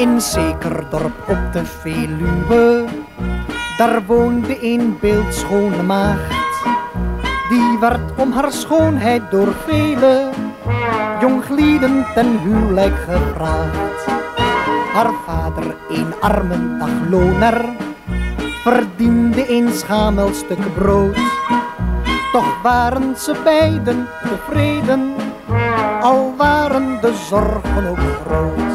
In zeker dorp op de Veluwe, daar woonde een beeldschone maagd. Die werd om haar schoonheid door vele jonglieden ten huwelijk gevraagd. Haar vader, een arme dagloner, verdiende een schamel stuk brood. Toch waren ze beiden tevreden, al waren de zorgen ook groot.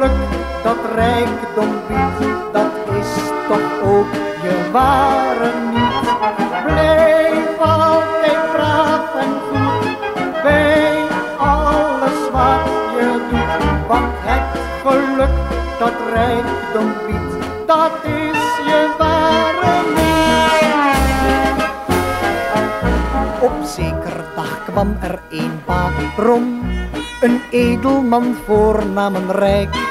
Dat rijkdom biedt, dat is toch ook je ware niet. Blijf altijd braaf en goed bij alles wat je doet, want het geluk dat rijkdom biedt, dat is je ware niet. Op zeker dag kwam er een baron, een edelman voornamen rijk.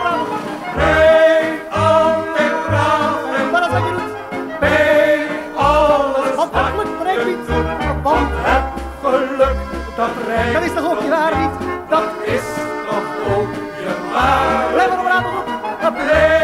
Want het geluk dat dat rijdt, is toch ook je waar niet? Dat is toch ook je waar. blijf maar braaf. Dat Blijf